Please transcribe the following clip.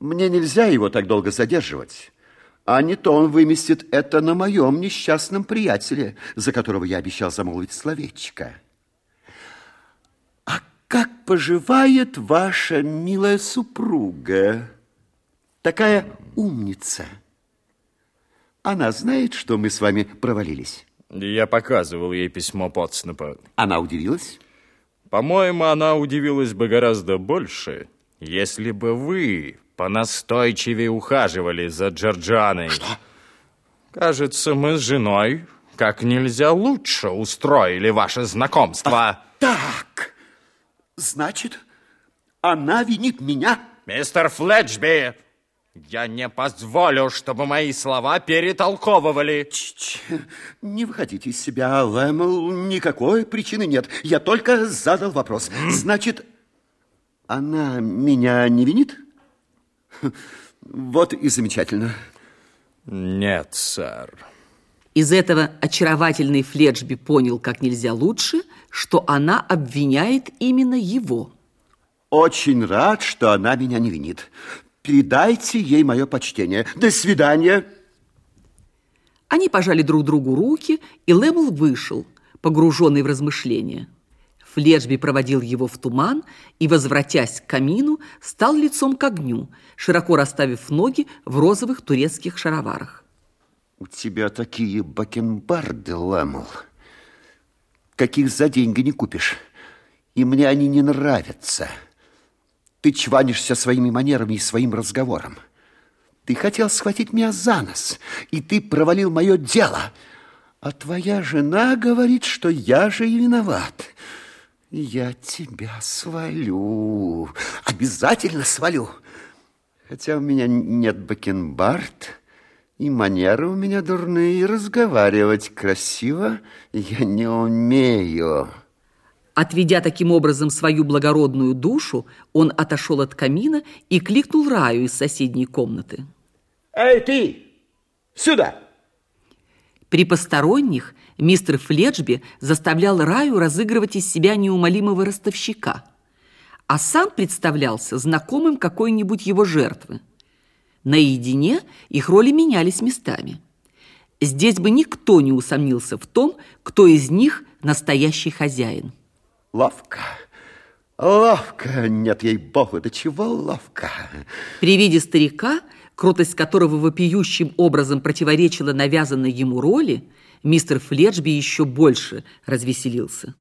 Мне нельзя его так долго задерживать. А не то он выместит это на моем несчастном приятеле, за которого я обещал замолвить словечко. А как поживает ваша милая супруга? Такая умница. Она знает, что мы с вами провалились? Я показывал ей письмо Потснепа. Она удивилась? По-моему, она удивилась бы гораздо больше, если бы вы понастойчивее ухаживали за Джорджаной. Что? Кажется, мы с женой как нельзя лучше устроили ваше знакомство. А, так, значит, она винит меня? Мистер Флетчби, я не позволю, чтобы мои слова перетолковывали. Ч -ч не выходите из себя, Лэмл. Никакой причины нет. Я только задал вопрос. Значит, она меня не винит? Вот и замечательно. Нет, сэр. Из этого очаровательный Фледжби понял как нельзя лучше, что она обвиняет именно его. Очень рад, что она меня не винит. Передайте ей мое почтение. До свидания. Они пожали друг другу руки, и Лэмл вышел, погруженный в размышления. Флешби проводил его в туман и, возвратясь к камину, стал лицом к огню, широко расставив ноги в розовых турецких шароварах. У тебя такие бакенбарды, Лэмл, каких за деньги не купишь. И мне они не нравятся. Ты чванишься своими манерами и своим разговором. Ты хотел схватить меня за нос, и ты провалил мое дело. А твоя жена говорит, что я же и виноват. Я тебя свалю, обязательно свалю. Хотя у меня нет бакенбард, и манеры у меня дурные, и разговаривать красиво я не умею. Отведя таким образом свою благородную душу, он отошел от камина и кликнул Раю из соседней комнаты. Эй, ты! Сюда! При посторонних мистер Фледжби заставлял Раю разыгрывать из себя неумолимого ростовщика, а сам представлялся знакомым какой-нибудь его жертвы. Наедине их роли менялись местами. Здесь бы никто не усомнился в том, кто из них настоящий хозяин. Ловко. Ловко. Нет, ей-богу, до чего ловко. При виде старика, крутость которого вопиющим образом противоречила навязанной ему роли, мистер Фледжби еще больше развеселился.